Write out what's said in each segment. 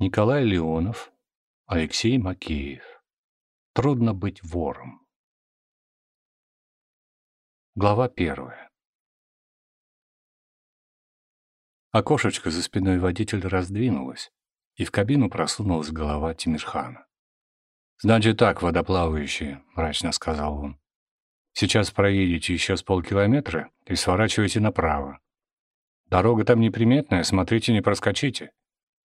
Николай Леонов, Алексей Макеев. Трудно быть вором. Глава первая. Окошечко за спиной водителя раздвинулось, и в кабину просунулась голова Тимирхана. «Значит так, водоплавающие», — мрачно сказал он. «Сейчас проедете еще с полкилометра и сворачивайте направо. Дорога там неприметная, смотрите, не проскочите.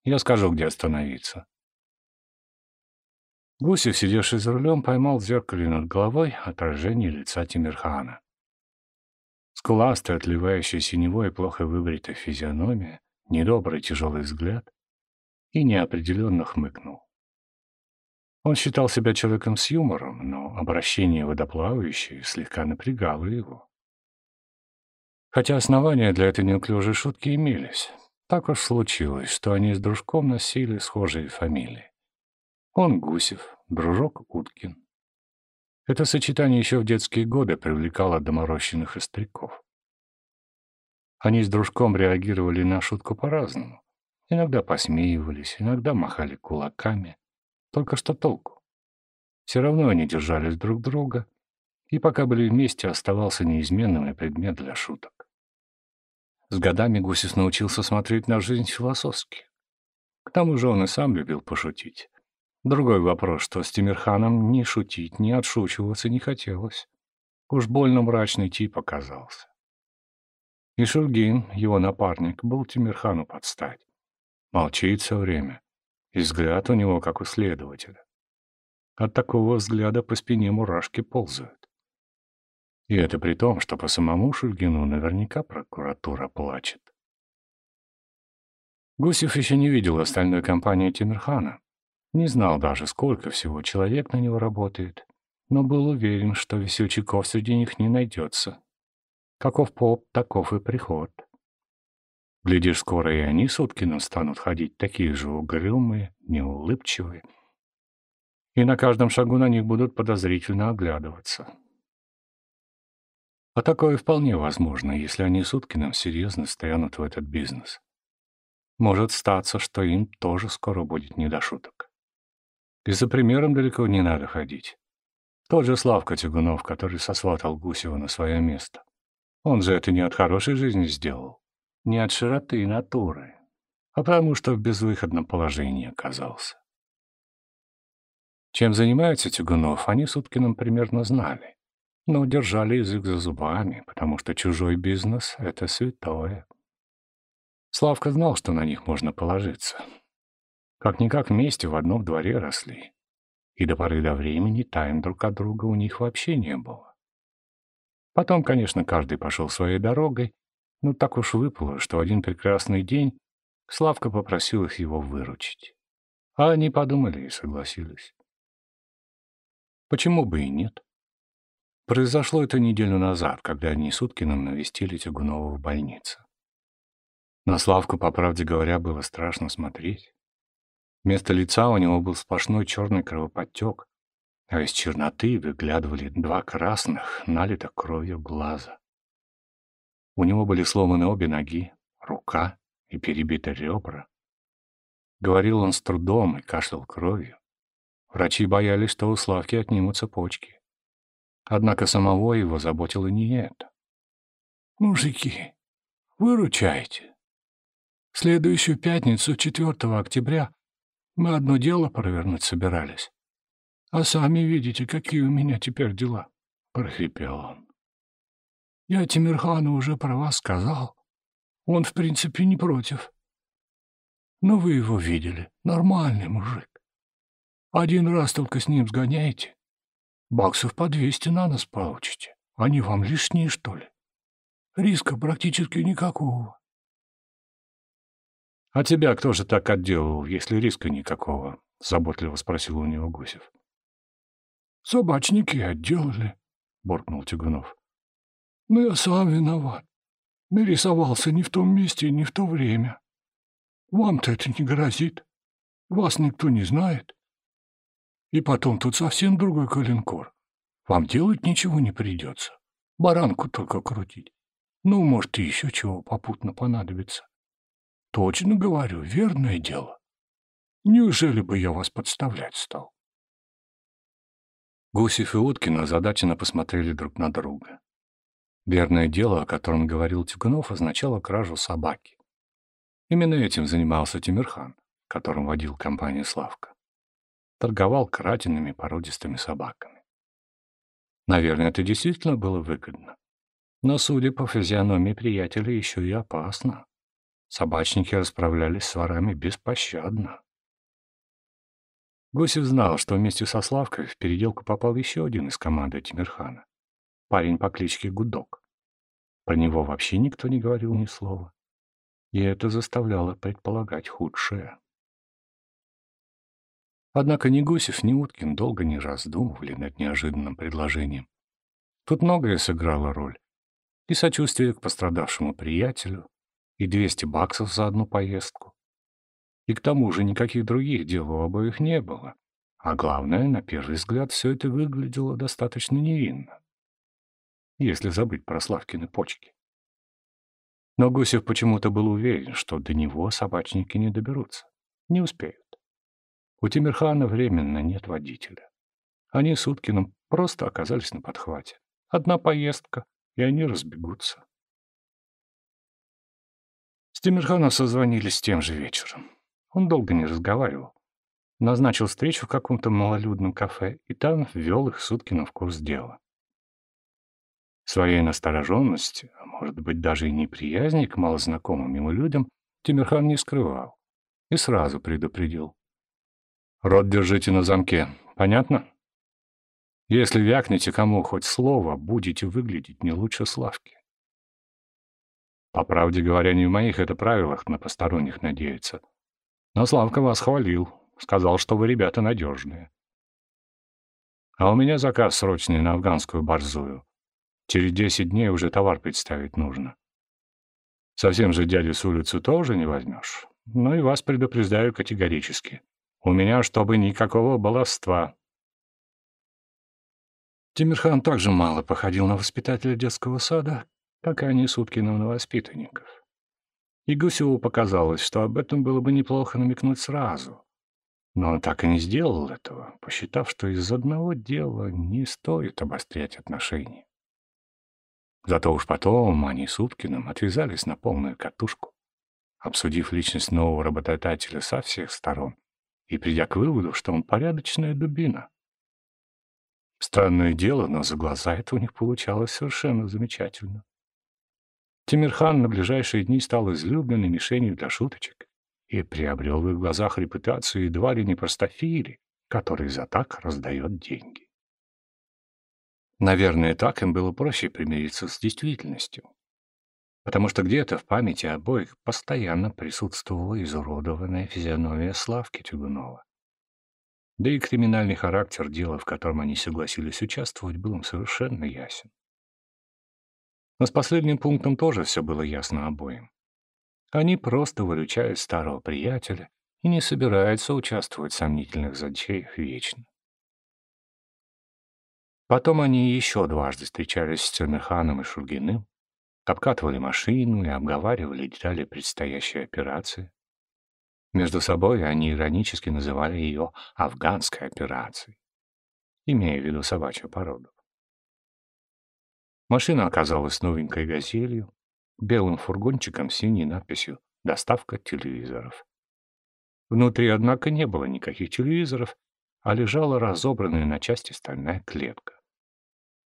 Я скажу, где остановиться». Гусев, сидевший за рулем, поймал в зеркале над головой отражение лица Тимирхана. Скуластая, отливающая синевой и плохо выбритая физиономия, недобрый тяжелый взгляд и неопределенно хмыкнул. Он считал себя человеком с юмором, но обращение водоплавающей слегка напрягало его. Хотя основания для этой неуклюжей шутки имелись. Так уж случилось, что они с дружком носили схожие фамилии. Он Гусев, дружок Уткин. Это сочетание еще в детские годы привлекало доморощенных остряков. Они с дружком реагировали на шутку по-разному. Иногда посмеивались, иногда махали кулаками. Только что толку. Все равно они держались друг друга, и пока были вместе, оставался неизменным и предмет для шуток. С годами Гусев научился смотреть на жизнь философски. К тому же он и сам любил пошутить. Другой вопрос, что с Тимирханом ни шутить, ни отшучиваться не хотелось. Уж больно мрачный тип оказался. И Шульгин, его напарник, был Тимирхану под стать. Молчит все время, и взгляд у него как у следователя. От такого взгляда по спине мурашки ползают. И это при том, что по самому Шульгину наверняка прокуратура плачет. Гусев еще не видел остальной компании Тимирхана. Не знал даже, сколько всего человек на него работает, но был уверен, что весельчаков среди них не найдется. Каков поп, таков и приход. Глядишь, скоро и они с Уткиным станут ходить такие же угрюмые, неулыбчивые. И на каждом шагу на них будут подозрительно оглядываться. А такое вполне возможно, если они с Уткиным серьезно стоянут в этот бизнес. Может статься, что им тоже скоро будет не до шуток. И за примером далеко не надо ходить. Тот же Славка Тягунов, который сосватал Гусева на свое место. Он же это не от хорошей жизни сделал не от широты натуры, а потому что в безвыходном положении оказался. Чем занимается Тягунов, они с Уткиным примерно знали, но держали язык за зубами, потому что чужой бизнес — это святое. Славка знал, что на них можно положиться. Как-никак вместе в одном дворе росли, и до поры до времени тайн друг от друга у них вообще не было. Потом, конечно, каждый пошел своей дорогой, ну, так уж выпало, что один прекрасный день Славка попросил их его выручить. А они подумали и согласились. Почему бы и нет? Произошло это неделю назад, когда они с Уткиным навестили Тягунова в больнице. На Славку, по правде говоря, было страшно смотреть. Вместо лица у него был сплошной черный кровоподтек, а из черноты выглядывали два красных, налитых кровью глаза. У него были сломаны обе ноги, рука и перебиты ребра. Говорил он с трудом и кашлял кровью. Врачи боялись, что у Славки отнимутся почки. Однако самого его заботило не это. «Мужики, выручайте. В следующую пятницу, 4 октября, мы одно дело провернуть собирались. А сами видите, какие у меня теперь дела», — прохрипел он. Я Тимирхану уже про вас сказал. Он, в принципе, не против. Но вы его видели. Нормальный мужик. Один раз только с ним сгоняете. Баксов по двести на нас получите. Они вам лишние, что ли? Риска практически никакого. — А тебя кто же так отделал, если риска никакого? — заботливо спросил у него Гусев. — Собачники отделали, — буркнул Тягунов. Но я сам виноват. Нарисовался не в том месте и не в то время. Вам-то это не грозит. Вас никто не знает. И потом тут совсем другой коленкор. Вам делать ничего не придется. Баранку только крутить. Ну, может, и еще чего попутно понадобится. Точно говорю, верное дело. Неужели бы я вас подставлять стал? Гусев и Уткин озадаченно посмотрели друг на друга. Верное дело, о котором говорил Тюганов, означало кражу собаки. Именно этим занимался Тимирхан, которым водил компанию «Славка». Торговал кратенными породистыми собаками. Наверное, это действительно было выгодно. Но, судя по физиономии приятеля, еще и опасно. Собачники расправлялись с ворами беспощадно. Гусев знал, что вместе со Славкой в переделку попал еще один из команды Тимирхана. Парень по кличке Гудок. Про него вообще никто не говорил ни слова. И это заставляло предполагать худшее. Однако ни Гусев, ни Уткин долго не раздумывали над неожиданным предложением. Тут многое сыграло роль. И сочувствие к пострадавшему приятелю, и 200 баксов за одну поездку. И к тому же никаких других дел у обоих не было. А главное, на первый взгляд, все это выглядело достаточно невинно. Если забыть про Славкины почки. Но Гусев почему-то был уверен, что до него собачники не доберутся. Не успеют. У Тимирхана временно нет водителя. Они с Уткиным просто оказались на подхвате. Одна поездка, и они разбегутся. С Тимирханом созвонились тем же вечером. Он долго не разговаривал. Назначил встречу в каком-то малолюдном кафе, и там ввел их Суткина в курс дела. Своей настороженности, а может быть даже и неприязни к малознакомым ему людям, Тимирхан не скрывал и сразу предупредил. «Рот держите на замке, понятно? Если вякнете кому хоть слово, будете выглядеть не лучше Славки. По правде говоря, не в моих это правилах на посторонних надеяться. Но Славка вас хвалил, сказал, что вы ребята надежные. А у меня заказ срочный на афганскую борзую. Через десять дней уже товар представить нужно. Совсем же дядю с улицы тоже не возьмешь. Но и вас предупреждаю категорически. У меня, чтобы никакого баловства. Тимирхан также мало походил на воспитателя детского сада, как и они Суткиным на воспитанников. И Гусеву показалось, что об этом было бы неплохо намекнуть сразу. Но он так и не сделал этого, посчитав, что из одного дела не стоит обострять отношения. Зато уж потом они с отвязались на полную катушку, обсудив личность нового работодателя со всех сторон и придя к выводу, что он порядочная дубина. Странное дело, но за глаза это у них получалось совершенно замечательно. Тимирхан на ближайшие дни стал излюбленной мишенью для шуточек и приобрел в их глазах репутацию едва ли не простофили, который за так раздает деньги. Наверное, так им было проще примириться с действительностью, потому что где-то в памяти обоих постоянно присутствовала изуродованная физиономия Славки Тюгунова. Да и криминальный характер дела, в котором они согласились участвовать, был им совершенно ясен. Но с последним пунктом тоже все было ясно обоим. Они просто выручают старого приятеля и не собираются участвовать в сомнительных затеях вечно. Потом они еще дважды встречались с Цермеханом и Шульгиным, обкатывали машину и обговаривали детали предстоящей операции. Между собой они иронически называли ее «афганской операцией», имея в виду собачью породу. Машина оказалась новенькой «Газелью», белым фургончиком с синей надписью «Доставка телевизоров». Внутри, однако, не было никаких телевизоров, а лежала разобранная на части стальная клетка.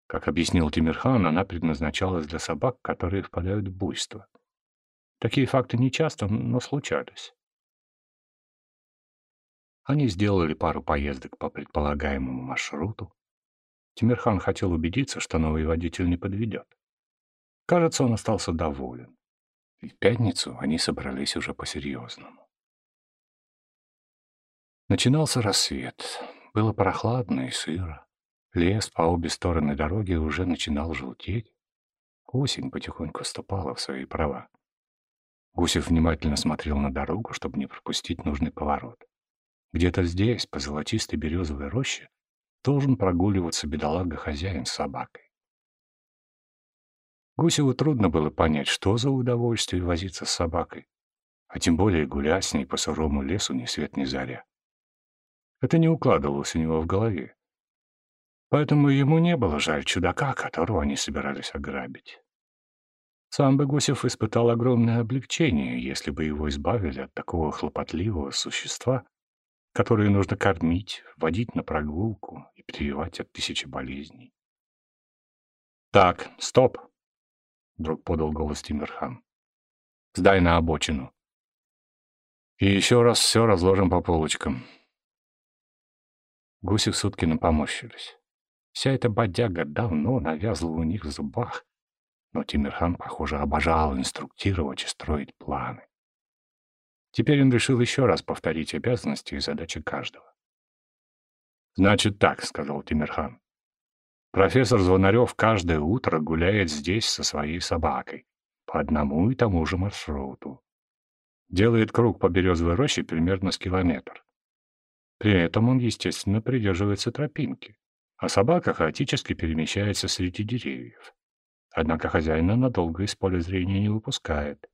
Как объяснил Тимирхан, она предназначалась для собак, которые впадают в буйство. Такие факты нечасто, но случались. Они сделали пару поездок по предполагаемому маршруту, Тимирхан хотел убедиться, что новый водитель не подведет. Кажется, он остался доволен. И в пятницу они собрались уже по-серьезному. Начинался рассвет. Было прохладно и сыро. Лес по обе стороны дороги уже начинал желтеть. Осень потихоньку вступала в свои права. Гусев внимательно смотрел на дорогу, чтобы не пропустить нужный поворот. Где-то здесь, по золотистой березовой роще, должен прогуливаться бедолага-хозяин с собакой. Гусеву трудно было понять, что за удовольствие возиться с собакой. а тем более гулять с ней по сырому лесу ни свет ни заря. Это не укладывалось у него в голове. Поэтому ему не было жаль чудака, которого они собирались ограбить. Сам бы Гусев испытал огромное облегчение, если бы его избавили от такого хлопотливого существа, которое нужно кормить, водить на прогулку и прививать от тысячи болезней. «Так, стоп!» — вдруг подал голос Тимирхан. «Сдай на обочину. И еще раз все разложим по полочкам». Гусев с Уткиным поморщились. Вся эта бодяга давно навязла у них в зубах, но Тимирхан, похоже, обожал инструктировать и строить планы. Теперь он решил еще раз повторить обязанности и задачи каждого. «Значит так», — сказал Тимирхан. «Профессор Звонарев каждое утро гуляет здесь со своей собакой по одному и тому же маршруту. Делает круг по березовой роще примерно с километр. При этом он, естественно, придерживается тропинки, а собака хаотически перемещается среди деревьев. Однако хозяина надолго из поля зрения не выпускает.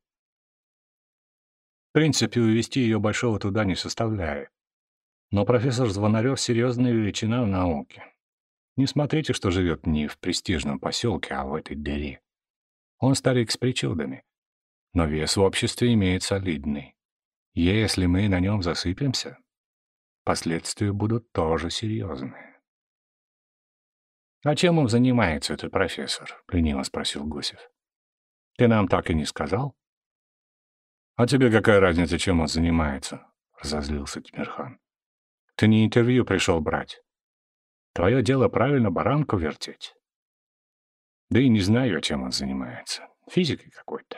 В принципе, увести ее большого туда не составляет. Но профессор Звонарев — серьезная величина в науке. Не смотрите, что живет не в престижном поселке, а в этой дыре. Он старик с причудами. Но вес в обществе имеет солидный. Если мы на нем засыпемся, последствия будут тоже серьезные. «А чем он занимается, этот профессор?» — лениво спросил Гусев. «Ты нам так и не сказал?» «А тебе какая разница, чем он занимается?» — разозлился Тимирхан. «Ты не интервью пришел брать. Твое дело правильно баранку вертеть. Да и не знаю, чем он занимается. Физикой какой-то.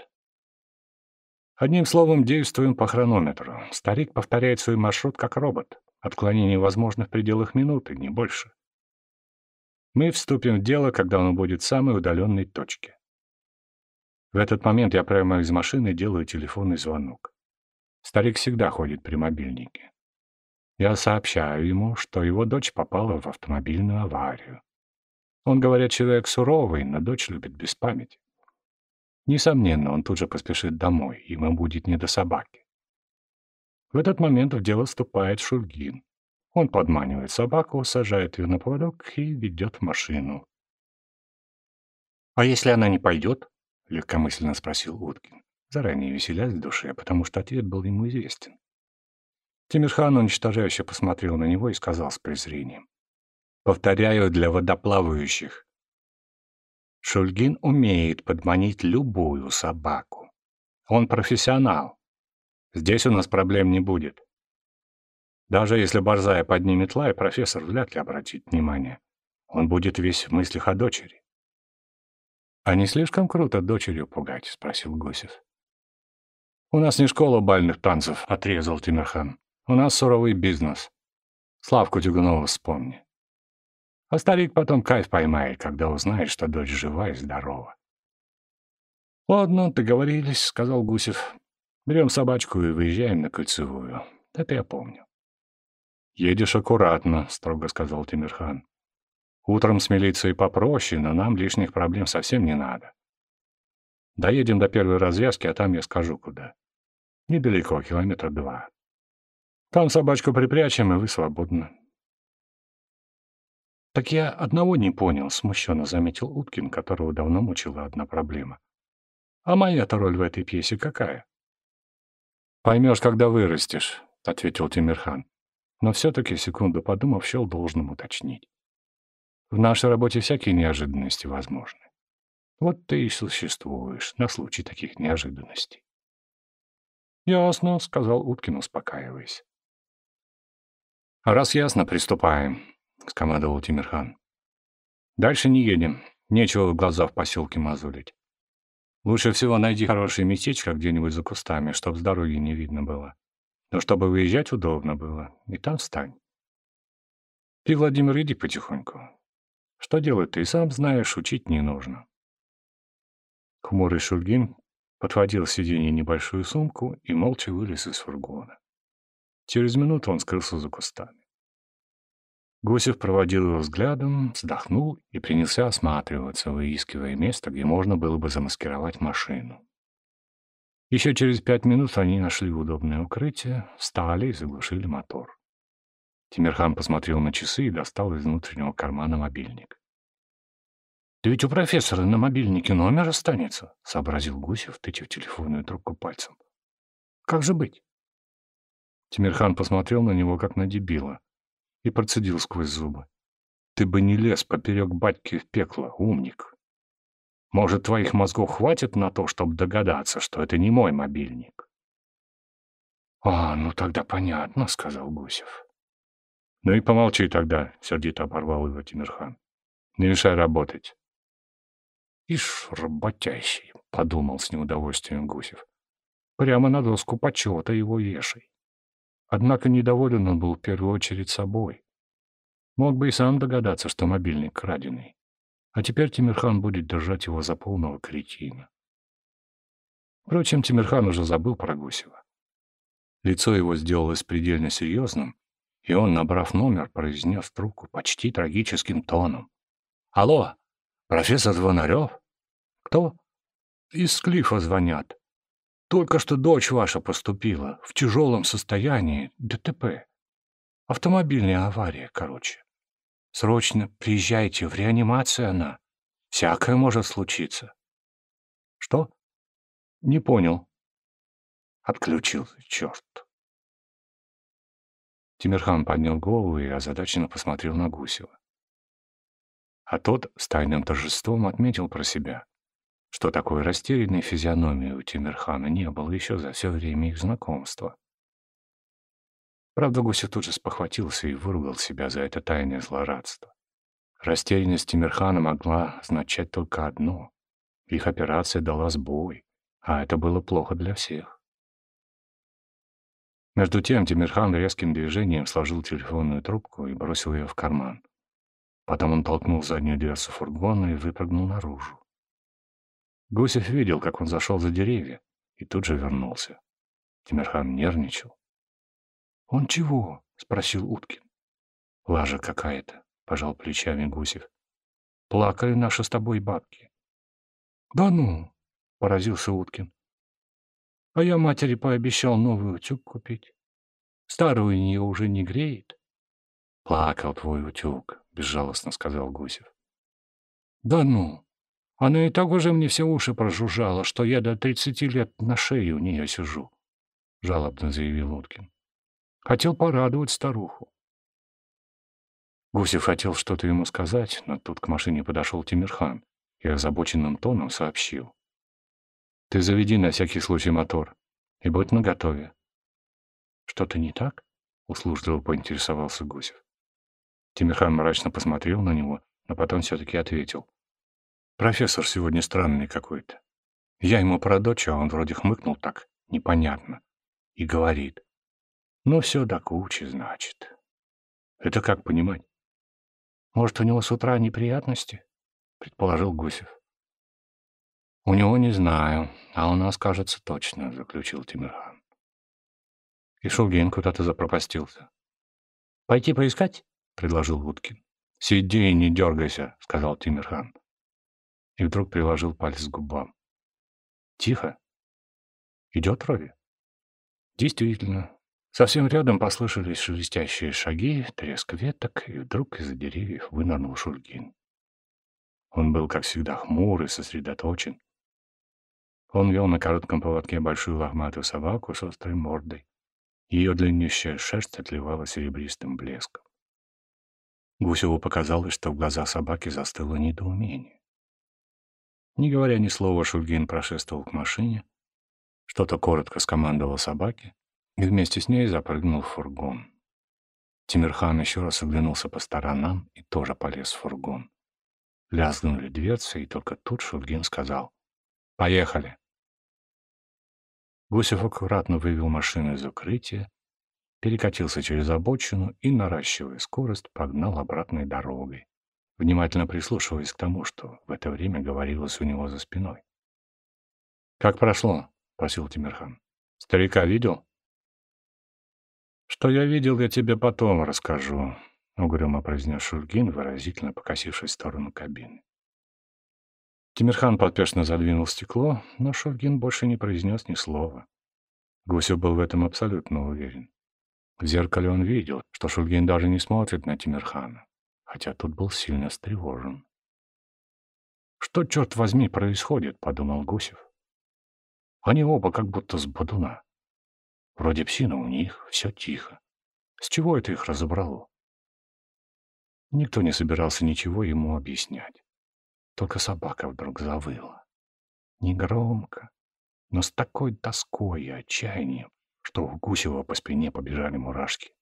Одним словом, действуем по хронометру. Старик повторяет свой маршрут как робот. Отклонение возможно в пределах минуты, не больше. Мы вступим в дело, когда он будет в самой удаленной точке. В этот момент я прямо из машины делаю телефонный звонок. Старик всегда ходит при мобильнике. Я сообщаю ему, что его дочь попала в автомобильную аварию. Он, говорят, человек суровый, но дочь любит без памяти. Несомненно, он тут же поспешит домой, ему будет не до собаки. В этот момент в дело вступает Шульгин. Он подманивает собаку, сажает ее на поводок и ведет в машину. «А если она не пойдет?» — легкомысленно спросил Уткин, заранее веселясь в душе, потому что ответ был ему известен. Тимирхан уничтожающе посмотрел на него и сказал с презрением. «Повторяю для водоплавающих. Шульгин умеет подманить любую собаку. Он профессионал. Здесь у нас проблем не будет. Даже если Борзая поднимет лай, профессор вряд ли обратит внимание. Он будет весь в мыслях о дочери. — А не слишком круто дочерью пугать? — спросил Гусев. — У нас не школа бальных танцев, — отрезал Тимирхан. — У нас суровый бизнес. Славку Дюгунова вспомни. А старик потом кайф поймает, когда узнает, что дочь жива и здорова. — Ладно, договорились, — сказал Гусев. — Берем собачку и выезжаем на кольцевую. Это я помню. «Едешь аккуратно», — строго сказал Тимирхан. «Утром с милицией попроще, но нам лишних проблем совсем не надо. Доедем до первой развязки, а там я скажу, куда. Недалеко, километра два. Там собачку припрячем, и вы свободны». «Так я одного не понял», — смущенно заметил Уткин, которого давно мучила одна проблема. «А моя-то роль в этой пьесе какая?» «Поймешь, когда вырастешь», — ответил Тимирхан но все-таки, секунду подумав, счел должным уточнить. В нашей работе всякие неожиданности возможны. Вот ты и существуешь на случай таких неожиданностей. «Ясно», — сказал Уткин, успокаиваясь. «Раз ясно, приступаем», — скомандовал Тимирхан. «Дальше не едем. Нечего глаза в поселке мазулить. Лучше всего найди хорошее местечко где-нибудь за кустами, чтоб с дороги не видно было но чтобы выезжать удобно было. И там встань. Ты, Владимир, иди потихоньку. Что делать, ты сам знаешь, учить не нужно. Хмурый Шульгин подхватил с сиденья небольшую сумку и молча вылез из фургона. Через минуту он скрылся за кустами. Гусев проводил его взглядом, вздохнул и принялся осматриваться, выискивая место, где можно было бы замаскировать машину. Еще через пять минут они нашли удобное укрытие, встали и заглушили мотор. Тимирхан посмотрел на часы и достал из внутреннего кармана мобильник. «Да ведь у профессора на мобильнике номер останется», — сообразил Гусев, тыча в телефонную трубку пальцем. «Как же быть?» Тимирхан посмотрел на него, как на дебила, и процедил сквозь зубы. «Ты бы не лез поперек батьки в пекло, умник. Может, твоих мозгов хватит на то, чтобы догадаться, что это не мой мобильник?» «А, ну тогда понятно», — сказал Гусев. «Ну и помолчи тогда», — сердито оборвал его Тимирхан. «Не мешай работать». «Ишь, работящий», — подумал с неудовольствием Гусев. «Прямо на доску почета его вешай». Однако недоволен он был в первую очередь собой. Мог бы и сам догадаться, что мобильник краденый. А теперь Тимирхан будет держать его за полного кретина. Впрочем, Тимирхан уже забыл про Гусева. Лицо его сделалось предельно серьезным, и он, набрав номер, произнес трубку почти трагическим тоном. «Алло, профессор Звонарев? Кто?» «Из Клифа звонят. Только что дочь ваша поступила, в тяжелом состоянии, ДТП. Автомобильная авария, короче. Срочно приезжайте, в реанимацию она. Всякое может случиться». «Что?» «Не понял». Отключил, черт. Тимирхан поднял голову и озадаченно посмотрел на Гусева. А тот с тайным торжеством отметил про себя, что такой растерянной физиономии у Тимирхана не было еще за все время их знакомства. Правда, Гусев тут же спохватился и выругал себя за это тайное злорадство. Растерянность Тимирхана могла означать только одно — их операция дала сбой, а это было плохо для всех. Между тем Тимирхан резким движением сложил телефонную трубку и бросил ее в карман. Потом он толкнул заднюю дверцу фургона и выпрыгнул наружу. Гусев видел, как он зашел за деревья, и тут же вернулся. Тимирхан нервничал. «Он чего?» — спросил Уткин. «Лажа какая-то», — пожал плечами Гусев. «Плакали наши с тобой бабки». «Да ну!» — поразился Уткин. А я матери пообещал новый утюг купить. Старый у нее уже не греет. — Плакал твой утюг, — безжалостно сказал Гусев. — Да ну! Она и так уже мне все уши прожужжала, что я до тридцати лет на шее у нее сижу, — жалобно заявил Уткин. Хотел порадовать старуху. Гусев хотел что-то ему сказать, но тут к машине подошел Тимирхан и озабоченным тоном сообщил. Ты заведи на всякий случай мотор и будь наготове. Что-то не так? Услужливо поинтересовался Гусев. Тимирхан мрачно посмотрел на него, но потом все-таки ответил. Профессор сегодня странный какой-то. Я ему про дочь, а он вроде хмыкнул так, непонятно, и говорит. Ну, все до кучи, значит. Это как понимать? Может, у него с утра неприятности? Предположил Гусев. «У него не знаю, а у нас, кажется, точно», — заключил Тимирхан. И Шулгин куда-то запропастился. «Пойти поискать?» — предложил Уткин. «Сиди и не дергайся», — сказал Тимирхан. И вдруг приложил палец к губам. «Тихо. Идет Рови?» Действительно, совсем рядом послышались шелестящие шаги, треск веток, и вдруг из-за деревьев вынырнул Шульгин. Он был, как всегда, хмур и сосредоточен. Он вел на коротком поводке большую лохматую собаку с острой мордой. Ее длиннющая шерсть отливала серебристым блеском. Гусеву показалось, что в глазах собаки застыло недоумение. Не говоря ни слова, Шульгин прошествовал к машине, что-то коротко скомандовал собаке и вместе с ней запрыгнул в фургон. Тимирхан еще раз оглянулся по сторонам и тоже полез в фургон. Лязгнули дверцы, и только тут Шульгин сказал «Поехали». Гусев аккуратно вывел машину из укрытия, перекатился через обочину и, наращивая скорость, погнал обратной дорогой, внимательно прислушиваясь к тому, что в это время говорилось у него за спиной. «Как прошло?» — просил Тимирхан. «Старика видел?» «Что я видел, я тебе потом расскажу», — угрюмо произнес Шульгин, выразительно покосившись в сторону кабины. Тимирхан поспешно задвинул стекло, но Шульгин больше не произнес ни слова. Гусев был в этом абсолютно уверен. В зеркале он видел, что Шульгин даже не смотрит на Тимирхана, хотя тут был сильно встревожен. «Что, черт возьми, происходит?» — подумал Гусев. «Они оба как будто с бодуна. Вроде псина у них, все тихо. С чего это их разобрало?» Никто не собирался ничего ему объяснять. Только собака вдруг завыла. Негромко, но с такой тоской и отчаянием, что у Гусева по спине побежали мурашки.